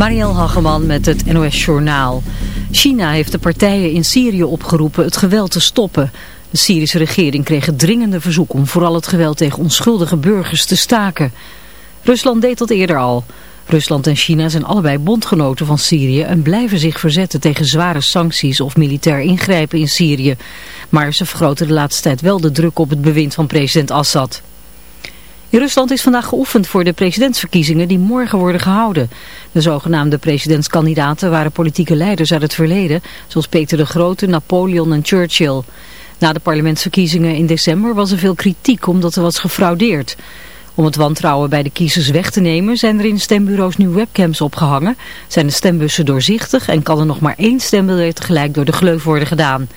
Marielle Hageman met het NOS Journaal. China heeft de partijen in Syrië opgeroepen het geweld te stoppen. De Syrische regering kreeg het dringende verzoek om vooral het geweld tegen onschuldige burgers te staken. Rusland deed dat eerder al. Rusland en China zijn allebei bondgenoten van Syrië en blijven zich verzetten tegen zware sancties of militair ingrijpen in Syrië. Maar ze vergroten de laatste tijd wel de druk op het bewind van president Assad. In Rusland is vandaag geoefend voor de presidentsverkiezingen die morgen worden gehouden. De zogenaamde presidentskandidaten waren politieke leiders uit het verleden, zoals Peter de Grote, Napoleon en Churchill. Na de parlementsverkiezingen in december was er veel kritiek omdat er was gefraudeerd. Om het wantrouwen bij de kiezers weg te nemen zijn er in stembureaus nu webcams opgehangen, zijn de stembussen doorzichtig en kan er nog maar één stembiljet tegelijk door de gleuf worden gedaan.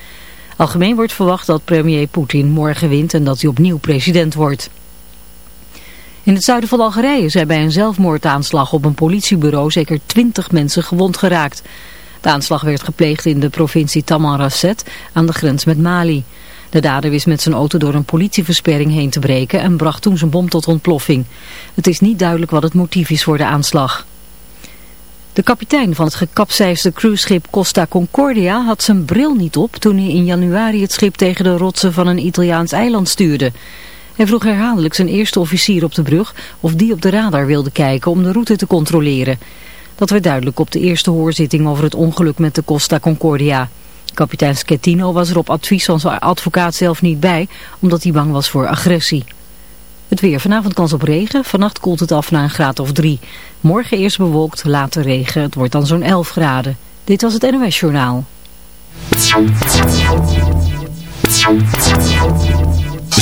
Algemeen wordt verwacht dat premier Poetin morgen wint en dat hij opnieuw president wordt. In het zuiden van Algerije zijn bij een zelfmoordaanslag op een politiebureau zeker twintig mensen gewond geraakt. De aanslag werd gepleegd in de provincie Tamanrasset aan de grens met Mali. De dader wist met zijn auto door een politieversperring heen te breken en bracht toen zijn bom tot ontploffing. Het is niet duidelijk wat het motief is voor de aanslag. De kapitein van het gekapseisde cruiseschip Costa Concordia had zijn bril niet op toen hij in januari het schip tegen de rotsen van een Italiaans eiland stuurde. Hij vroeg herhaaldelijk zijn eerste officier op de brug of die op de radar wilde kijken om de route te controleren. Dat werd duidelijk op de eerste hoorzitting over het ongeluk met de Costa Concordia. Kapitein Schettino was er op advies van zijn advocaat zelf niet bij, omdat hij bang was voor agressie. Het weer. Vanavond kans op regen. Vannacht koelt het af naar een graad of drie. Morgen eerst bewolkt, later regen. Het wordt dan zo'n 11 graden. Dit was het NOS Journaal.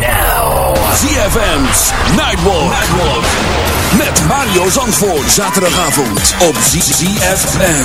now. ZFM's Nightwalk. Met Mario Zandvoort. Zaterdagavond op ZFM.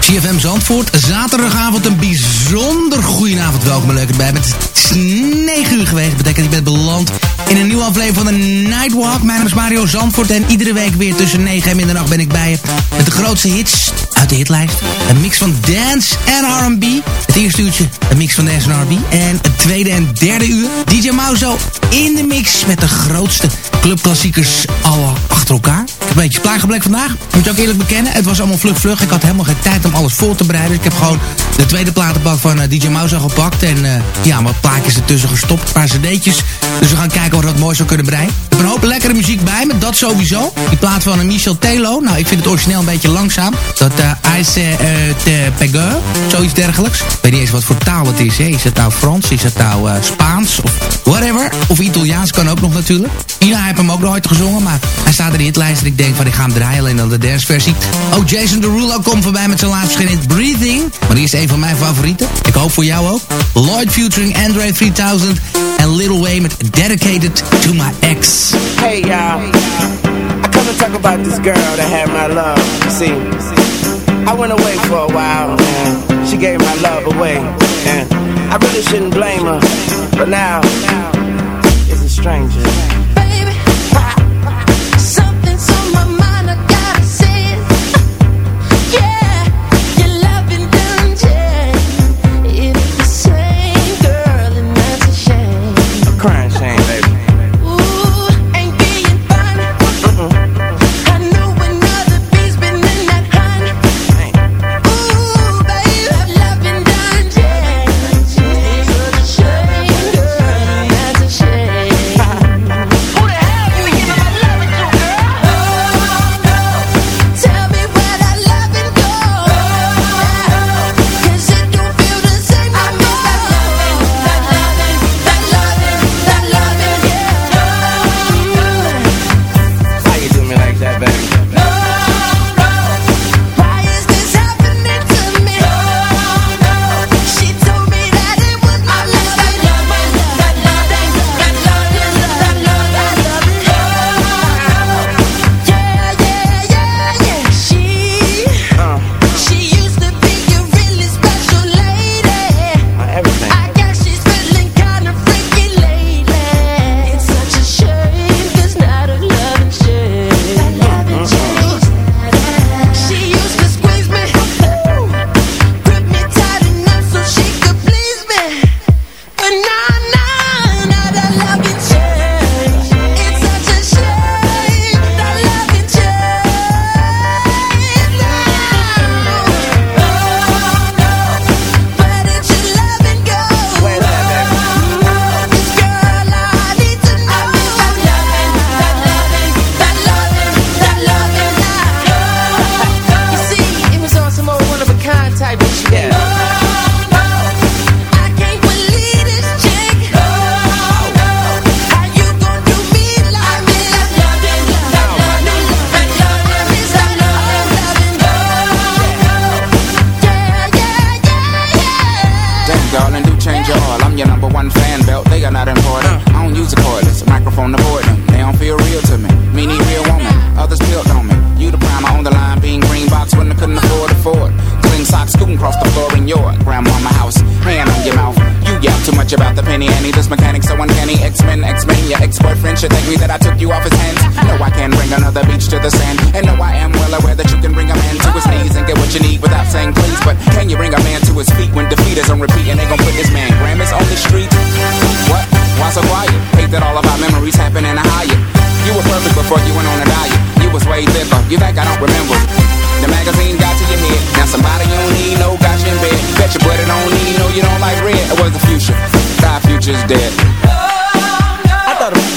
CFM Zandvoort, zaterdagavond een bijzonder goedenavond. Welkom en leuk erbij. Het is 9 uur geweest. Betekent dat je beland in een nieuwe aflevering van de Nightwalk. Mijn naam is Mario Zandvoort en iedere week weer tussen 9 en middernacht ben ik bij je. Met de grootste hits uit de hitlijst. Een mix van dance en R&B. Het eerste uurtje een mix van dance en R&B. En het tweede en derde uur DJ Mauzo in de mix met de grootste clubklassiekers al achter elkaar. Ik heb een beetje klaargeblekt vandaag. Moet je ook eerlijk bekennen, het was allemaal vlug vlug. Ik had helemaal geen tijd om alles voor te bereiden. Ik heb gewoon de tweede platenbak van uh, DJ Mauzo gepakt. En uh, ja, wat plaatjes ertussen gestopt. Een paar cd'tjes. Dus we gaan kijken of we dat mooi zou kunnen breien. Een hoop lekkere muziek bij me, dat sowieso. Die plaat van Michel Telo. Nou, ik vind het origineel een beetje langzaam. Dat uh, Ice de Pegeur, zoiets dergelijks. Ik weet niet eens wat voor taal het is. Is het nou Frans? Is het nou Spaans? Of whatever. Of Italiaans kan ook nog natuurlijk. Ina heeft hem ook nooit gezongen, maar hij staat in de hitlijst. En ik denk van, ik ga hem draaien alleen dan de dance versie. Ook Jason Derulo komt voorbij met zijn laatste verschil in Breathing. Maar die is een van mijn favorieten. Ik hoop voor jou ook. Lloyd featuring Andre 3000 en Little Way met Dedicated to My Ex. Hey y'all, I come to talk about this girl that had my love. See, I went away for a while and she gave my love away. And I really shouldn't blame her, but now it's a stranger.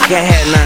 can't have none.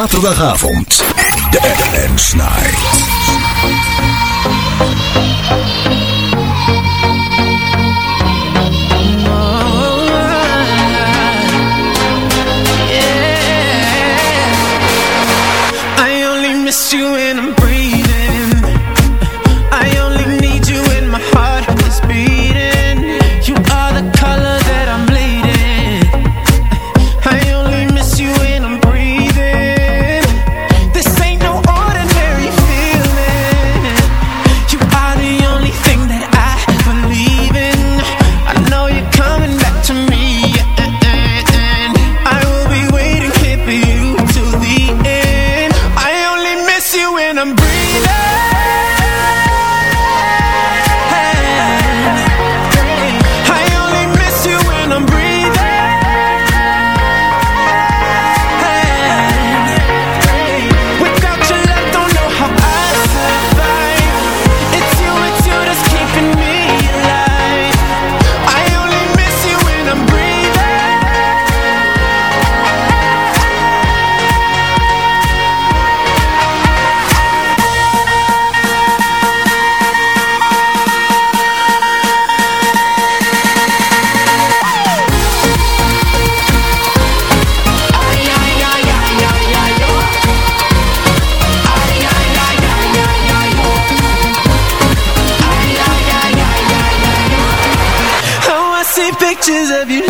zaterdagavond. De FM Snij. pictures of you.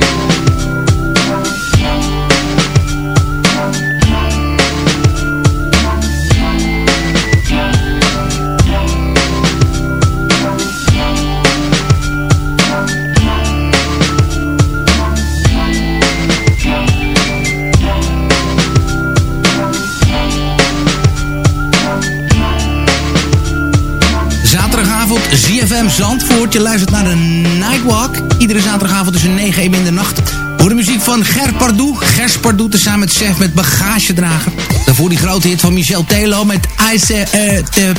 ZFM Zandvoort. Je luistert naar de Nightwalk. Iedere zaterdagavond tussen 9 en in de nacht. Voor de muziek van Ger Pardoe. Gers Pardoe tezamen met Chef met Bagagedrager. Daarvoor die grote hit van Michel Telo met Ice uh, te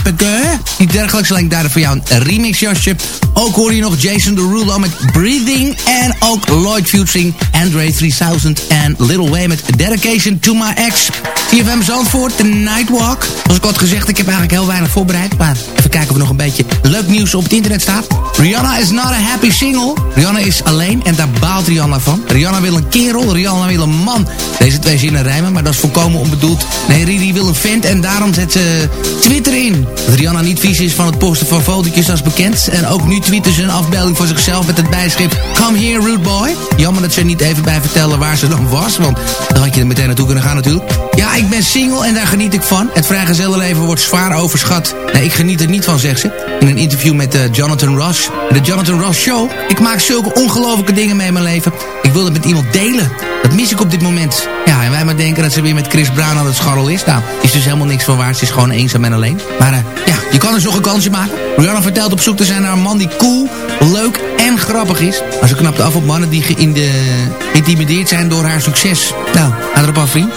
Die dergelijks alleen daar voor jou een remixjasje. Ook hoor je nog Jason Derulo met Breathing. En ook Lloyd Fusing, Andre 3000 en Little Way met Dedication to My Ex. CFM Zandvoort, The Nightwalk. Zoals ik had gezegd, ik heb eigenlijk heel weinig voorbereid. Maar even kijken of er nog een beetje leuk nieuws op het internet staat. Rihanna is not a happy single. Rihanna is alleen en daar baalt Rihanna van. Rihanna wil een kerel, Rihanna wil een man. Deze twee zinnen rijmen, maar dat is volkomen onbedoeld. Nee, Riri wil een vent en daarom zet ze Twitter in. Dat Rihanna niet vies is van het posten van fotootjes als bekend. En ook nu twittert ze een afbeelding voor zichzelf met het bijschrift Come here, rude boy. Jammer dat ze er niet even bij vertellen waar ze dan was, want dan had je er meteen naartoe kunnen gaan natuurlijk. Ja, ik ben single en daar geniet ik van. Het vrijgezellenleven wordt zwaar overschat. Nee, ik geniet er niet van, zegt ze. In een interview met uh, Jonathan Ross. De Jonathan Ross Show. Ik maak zulke ongelofelijke dingen mee in mijn leven. Ik wil het met iemand Dat mis ik op dit moment. Ja, en wij maar denken dat ze weer met Chris Brown aan het scharrel is. Nou, is dus helemaal niks van waar. Ze is gewoon eenzaam en alleen. Maar uh, ja, je kan dus nog een kansje maken. Rihanna vertelt op zoek te zijn naar een man die cool, leuk en grappig is. Maar ze knapt af op mannen die geïntimideerd zijn door haar succes. Nou, ga erop af, vriend.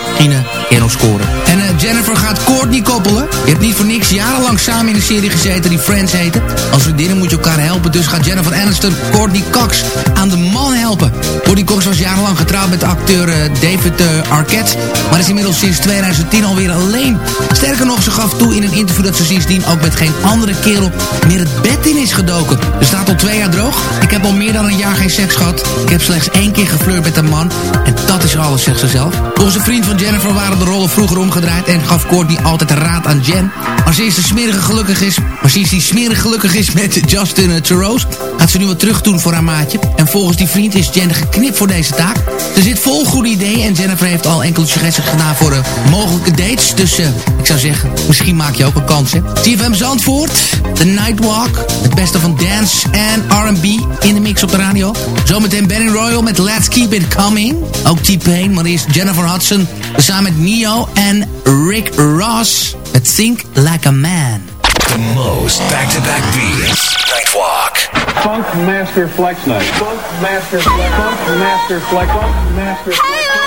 Kerel scoren. En uh, Jennifer gaat Courtney koppelen. Je hebt niet voor niks jarenlang samen in een serie gezeten die Friends heette. Als vriendinnen moet je elkaar helpen. Dus gaat Jennifer Aniston Courtney Cox aan de man helpen. Courtney Cox was jarenlang getrouwd met de acteur uh, David uh, Arquette. Maar is inmiddels sinds 2010 alweer alleen. Sterker nog, ze gaf toe in een interview dat ze sindsdien ook met geen andere kerel meer het bed in is gedoken. Er staat al twee jaar droog. Ik heb al meer dan een jaar geen seks gehad. Ik heb slechts één keer geflirt met een man. En dat is alles, zegt ze zelf. Een vriend van Jennifer waren de rollen vroeger omgedraaid... en gaf Courtney altijd raad aan Jen. Maar sinds de smerige gelukkig is... maar sinds die smerig gelukkig is met Justin uh, Theroux... gaat ze nu wat terug doen voor haar maatje. En volgens die vriend is Jen geknipt voor deze taak. Ze zit vol goede ideeën en Jennifer heeft al enkele suggesties gedaan voor uh, mogelijke dates. Dus uh, ik zou zeggen, misschien maak je ook een kans, hè. TFM Zandvoort, The Nightwalk. Het beste van dance en R&B in de mix op de radio. Zometeen Benny Royal met Let's Keep It Coming. Ook T-Pain, maar eerst Jennifer Hudson. Samen met Neo en Rick Ross. Met Think Like a Man. The most back-to-back beats. Nightwalk. Funk Master Flex Night. Funk Master Flex. Funk Master Flex. Funk Master Flex.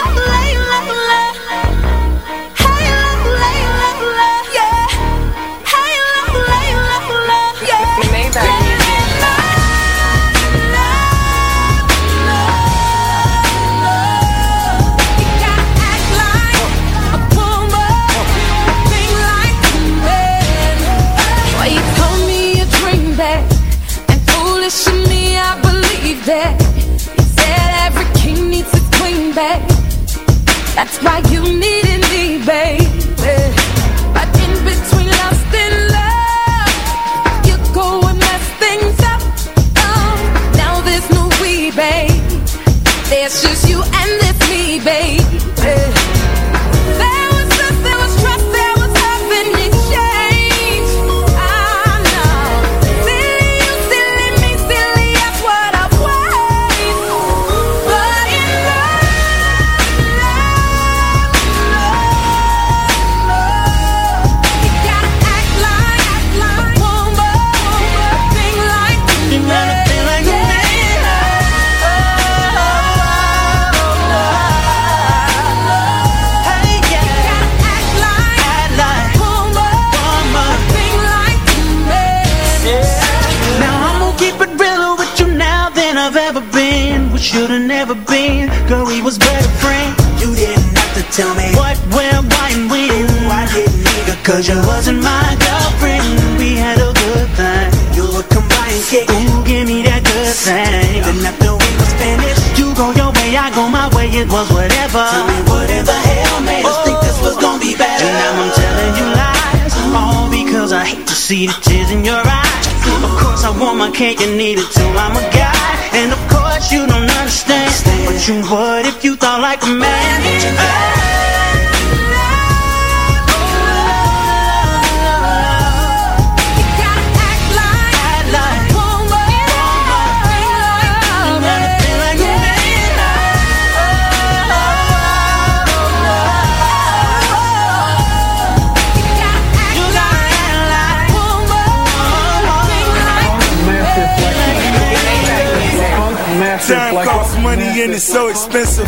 Why you needed me, baby. But in between lust and love, you up. Oh, now there's no we, babe. There's just Cause you wasn't my girlfriend. We had a good thing. You would come by and kick. Ooh, give me that good thing. Then after we was finished, you go your way, I go my way. It was whatever. Tell me what in the hell made us think this was gonna be better. And now I'm telling you lies. All because I hate to see the tears in your eyes. Of course I want my cake and eat it too. I'm a guy. And of course you don't understand. But you would if you thought like a man. Time costs money and it's so expensive.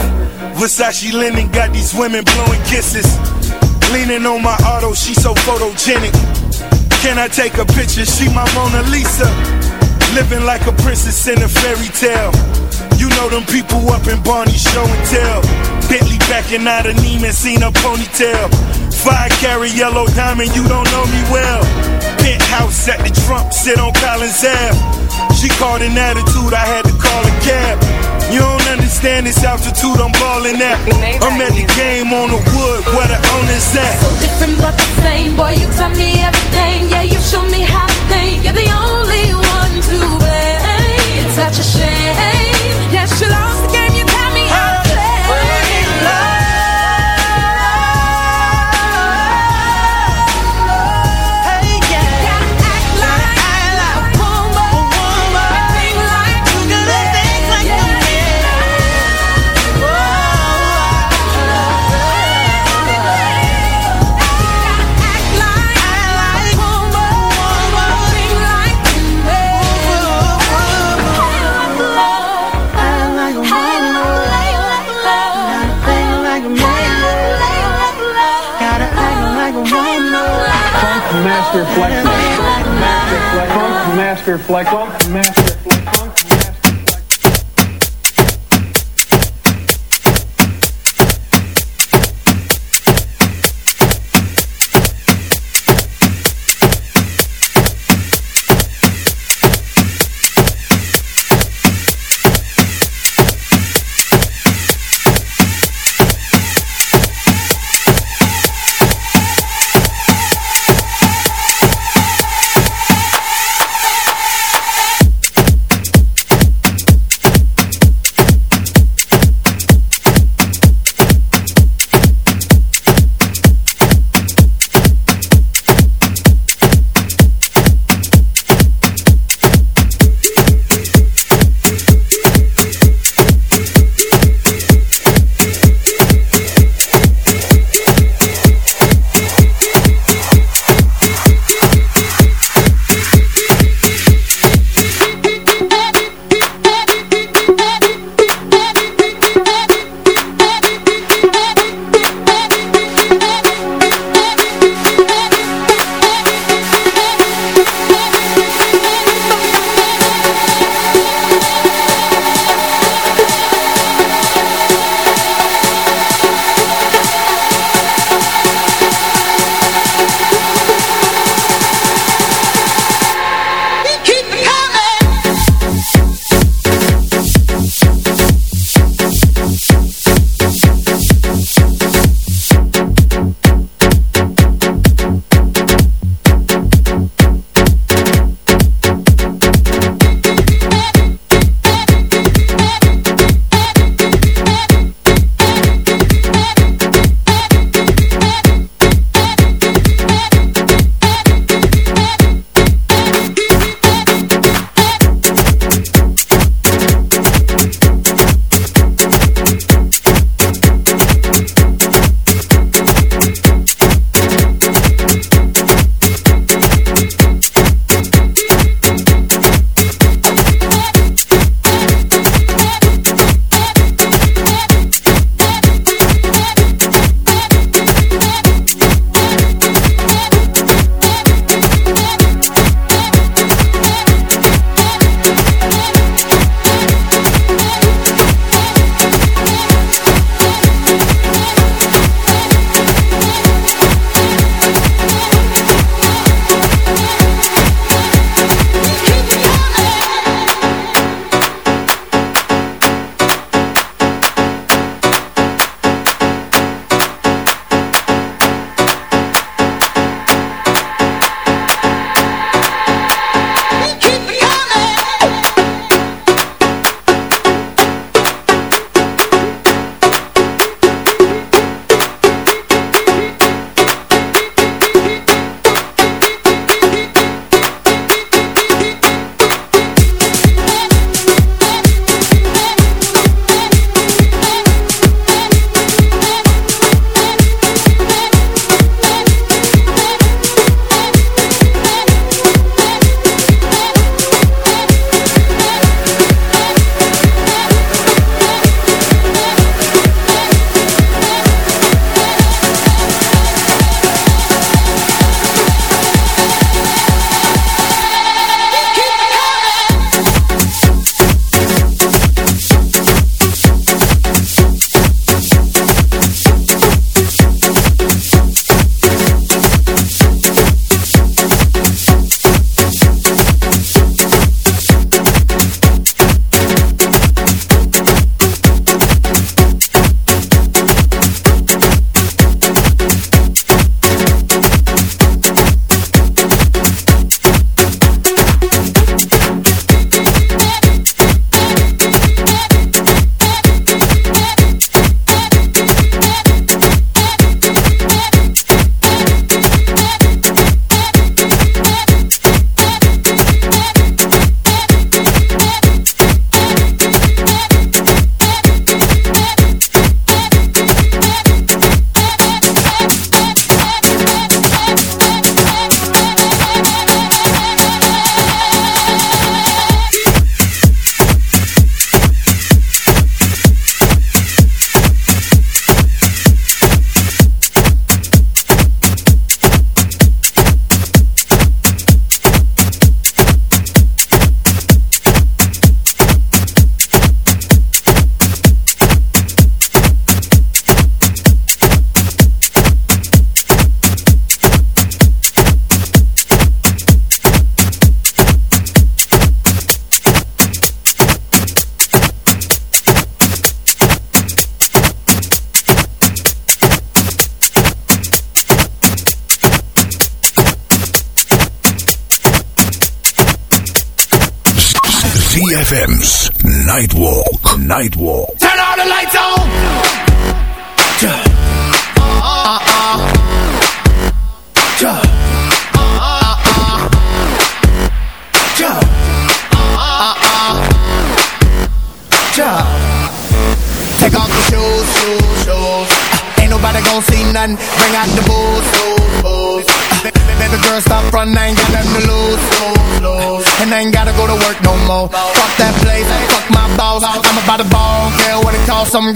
Versace linen got these women blowing kisses. Leaning on my auto, she so photogenic. Can I take a picture? She my Mona Lisa. Living like a princess in a fairy tale. You know them people up in Barney show and tell. Bentley backing out of Neiman, seen a ponytail. Five carry yellow diamond, you don't know me well. Penthouse at the Trump, sit on Collins Ave. She called an attitude, I had to call a cab. You don't understand this altitude I'm balling at. I'm at the game on the wood, where the owner's at. So different but the same, boy, you tell me everything. Yeah, you show me how to think. You're the only one to blame. It's such a shame. Yes, you lost the game, Flex. Master Flex. Funk Master Flex. Funk Master Flex.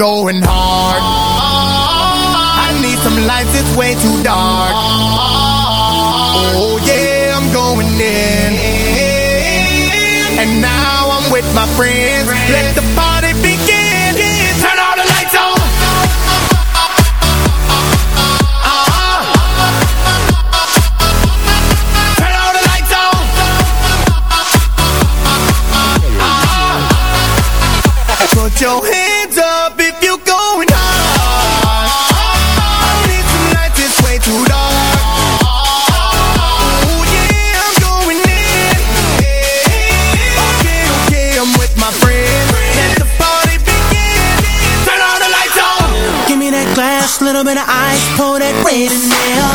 going hard. I need some lights, it's way too dark. Oh yeah, I'm going in. And now I'm with my friends. Let the party begin. Turn all the lights on. Your head little bit of ice, pour that red in there.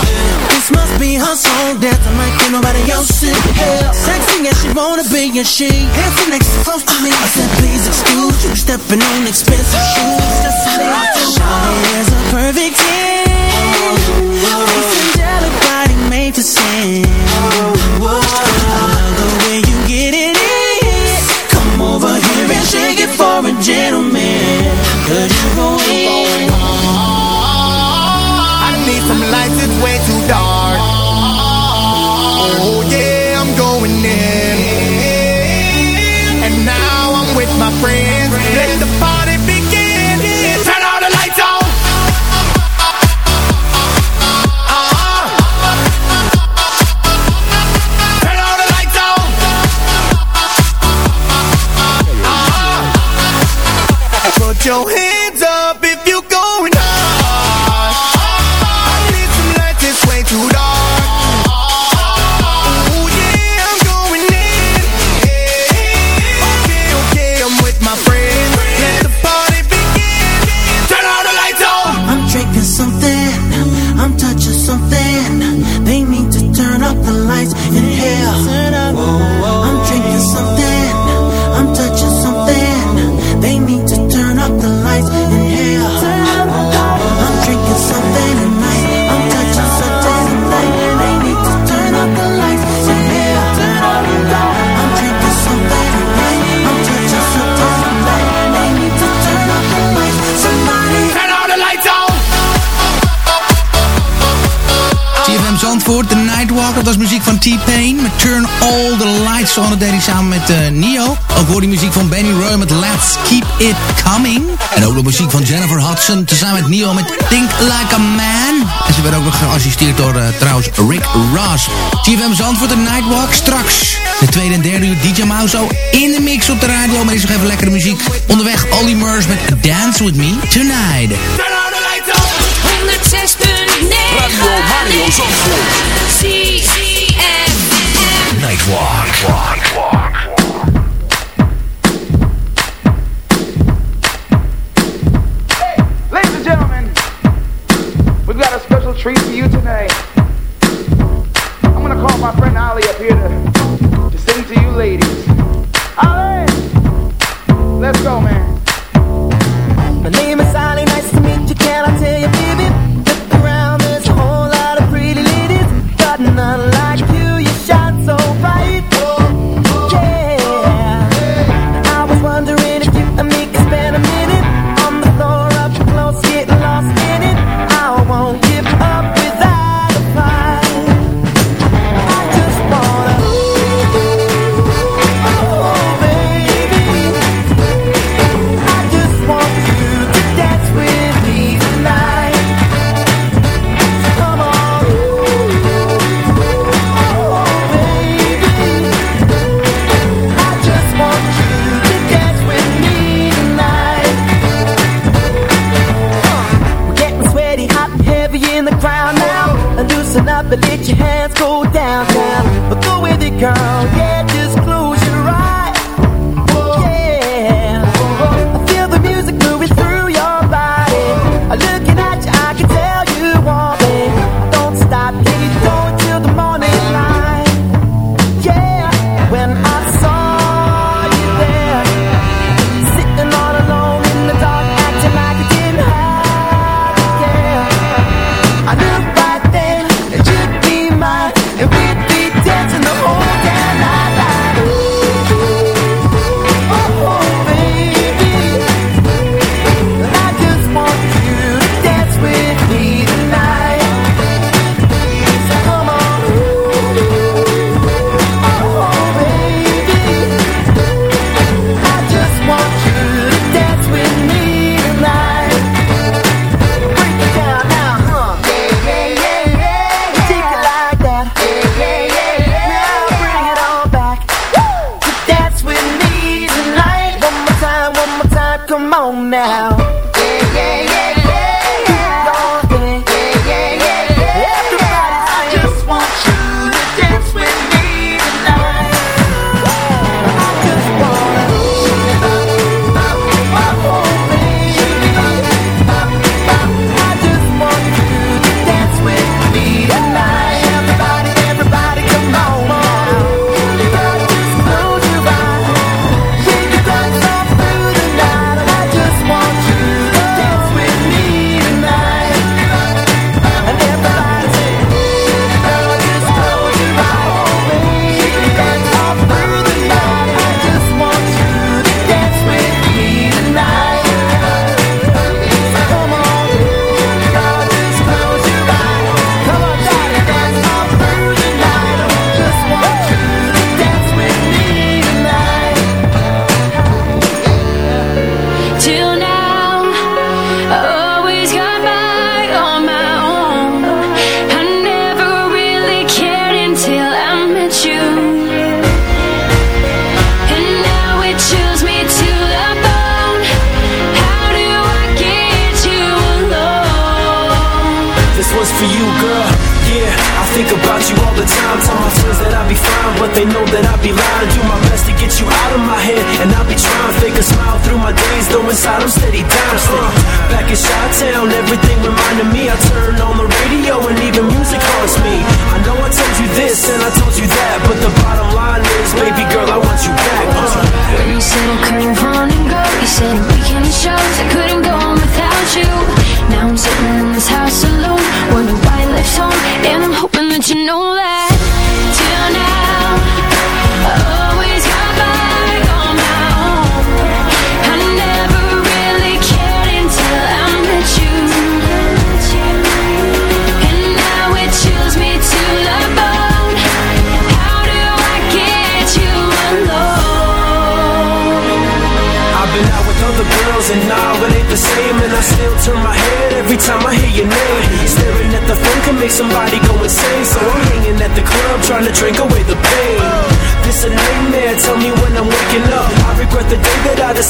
This must be her song, dancing like ain't nobody else in here. Sexy as she wanna be, and she dancing next close to me. I said, please excuse you, stepping on expensive shoes. Just a I feel. There's a perfect ten. It's angelic body made to sing. Oh, the way you get it in. Come over here and shake it for a gentleman. Could you go in? way too dark. T-Pain. Met Turn All The Lights On. Dat hij samen met uh, Ook hoor die muziek van Benny Roy met Let's Keep It Coming. En ook de muziek van Jennifer Hudson. Tezamen met Nio met Think Like A Man. En ze werd ook nog geassisteerd door eh, trouwens Rick Ross. TFM Zandvoort, de Nightwalk. Straks de tweede en derde uur DJ Mauzo in de mix op de radio. Maar is nog even lekkere muziek. Onderweg Olly Murs met Dance With Me Tonight. 106.9 Radio Zandvoort. Nightwalk. Nightwalk.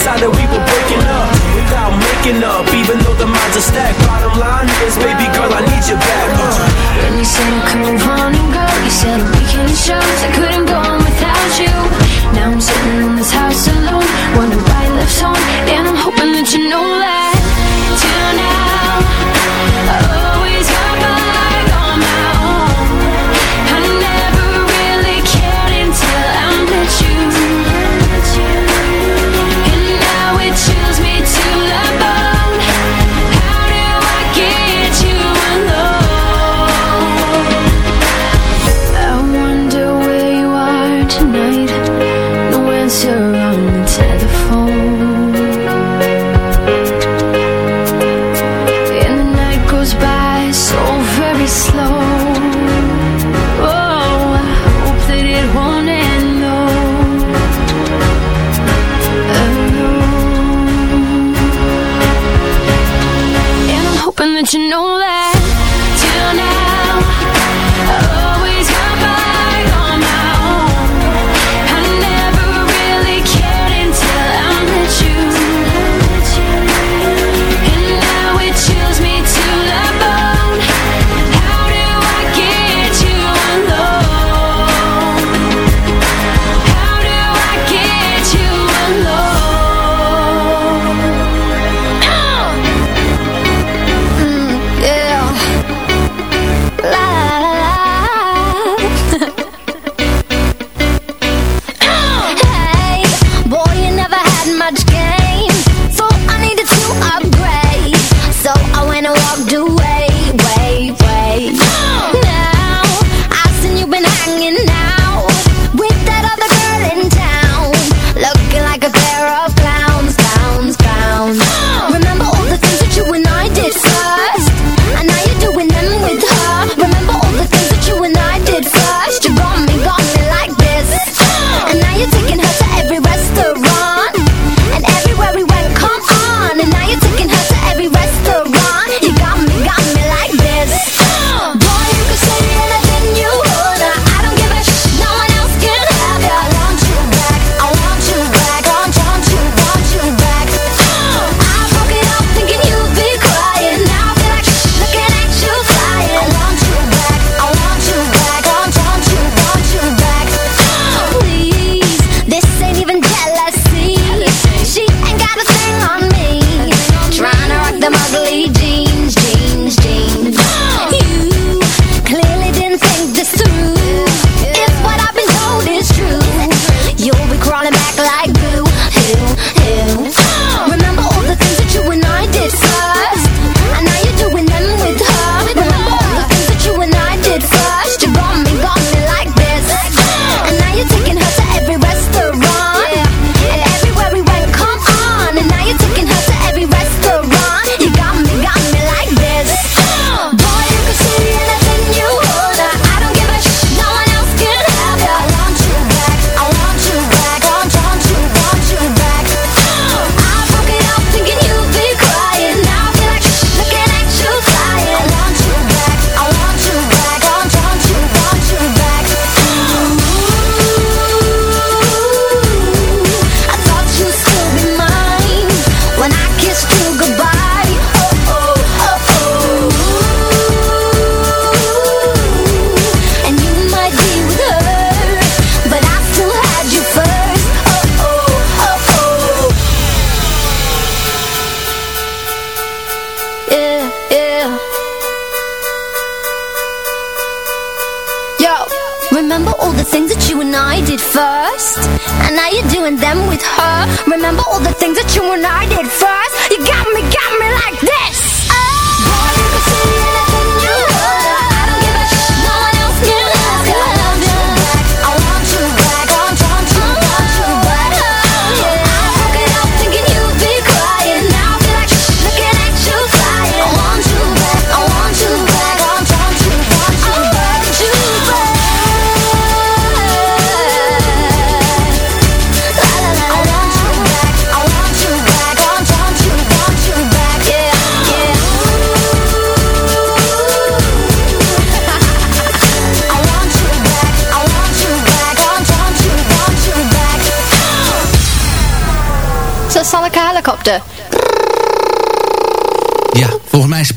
time that we were breaking up without making up, even though the minds are stacked. Bottom line is, baby girl, I need you back. Uh. And you said I'm coming on and go. You said I'm making shows. I couldn't.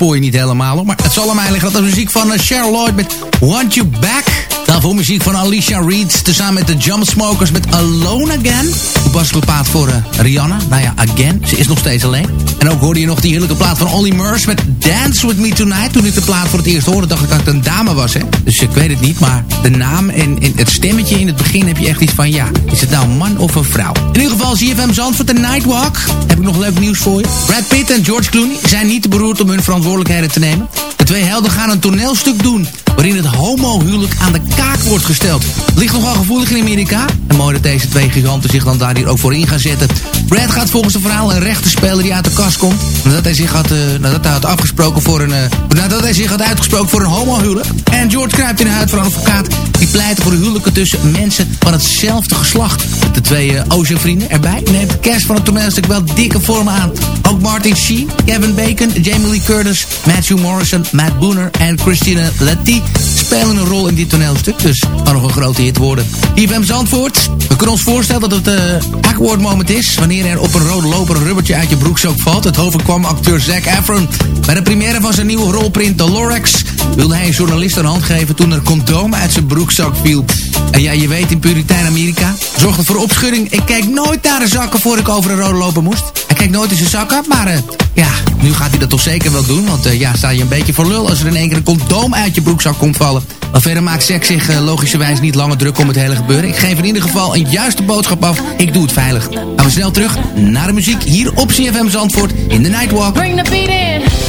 Spoor niet helemaal. Maar het zal mij liggen. Dat is muziek van eh, Cheryl Lloyd met Want You Back. Daarvoor muziek van Alicia Reed. Tezamen met de Jumpsmokers met Alone Again. Toepasselijke plaat voor eh, Rihanna. Nou ja, Again. Ze is nog steeds alleen. En ook hoorde je nog die heerlijke plaat van Olly Murs met Dance With Me Tonight. Toen ik de plaat voor het eerst hoorde, dacht ik dat het een dame was. Hè? Dus ik weet het niet, maar de naam en, het stemmetje in het begin heb je echt iets van... ja, is het nou een man of een vrouw? In ieder geval ZFM Zandvoort de Nightwalk. Heb ik nog leuk nieuws voor je. Brad Pitt en George Clooney zijn niet te beroerd om hun verantwoordelijkheden te nemen. De twee helden gaan een toneelstuk doen waarin het homohuwelijk aan de kaak wordt gesteld. Ligt nogal gevoelig in Amerika. En mooi dat deze twee giganten zich dan daar hier ook voor in gaan zetten. Brad gaat volgens het verhaal een rechter spelen die uit de kast komt. Nadat hij zich had, eh, nadat hij had afgesproken voor een... eh, nadat hij zich had uitgesproken voor een homohuwelijk. En George kruipt in de huid voor een advocaat die pleit voor huwelijken tussen mensen van hetzelfde geslacht. Met de twee uh, Ocean-vrienden erbij neemt de kerst van het toneelstuk wel dikke vormen aan. Ook Martin Sheen, Kevin Bacon, Jamie Lee Curtis, Matthew Morrison, Matt Booner en Christina Letty spelen een rol in dit toneelstuk. Dus kan nog een grote hit worden. IFM Zandvoort. We kunnen ons voorstellen dat het uh, awkward moment is... wanneer er op een rode loper een rubbertje uit je broekzak valt. Het overkwam acteur Zac Efron. Bij de première van zijn nieuwe rolprint The Lorax... wilde hij een journalist een hand geven toen er condoom uit zijn broekzak viel. En ja, je weet, in Puritein Amerika zorgde voor opschudding. Ik keek nooit naar de zakken voor ik over een rode loper moest. Hij kijkt nooit in zijn zakken, maar uh, ja, nu gaat hij dat toch zeker wel doen. Want uh, ja, sta je een beetje voor lul als er in één keer een condoom uit je broekzak komt vallen. Maar verder maakt seks zich uh, logischerwijs niet langer druk om het hele gebeuren. Ik geef in ieder geval een juiste boodschap af. Ik doe het veilig. Gaan we snel terug naar de muziek hier op CFM Zandvoort in de Nightwalk. Bring the beat in.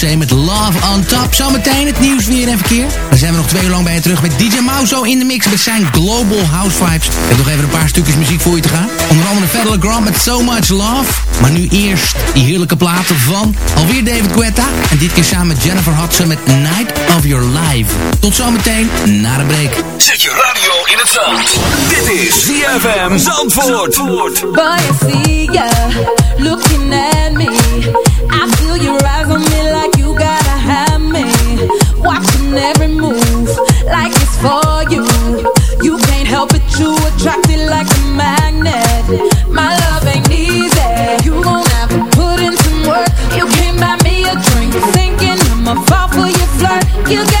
Beyoncé met Love on Top. Zometeen het nieuws weer en verkeer. Dan zijn we nog twee uur lang bij je terug met DJ Mauso in de mix met zijn Global House Vibes. Ik heb nog even een paar stukjes muziek voor je te gaan. Onder andere Federal Grant met So Much Love. Maar nu eerst die heerlijke platen van alweer David Guetta. En dit keer samen met Jennifer Hudson met Night of Your Life. Tot zometeen na de break. Zet je radio in het zand. Dit is ZFM Zandvoort. Zandvoort. Looking at me. I feel on me you get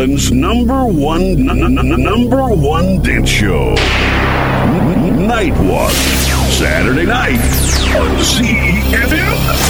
Holland's number one, n- n- number one dance show. N- Nightwalk. Saturday night on.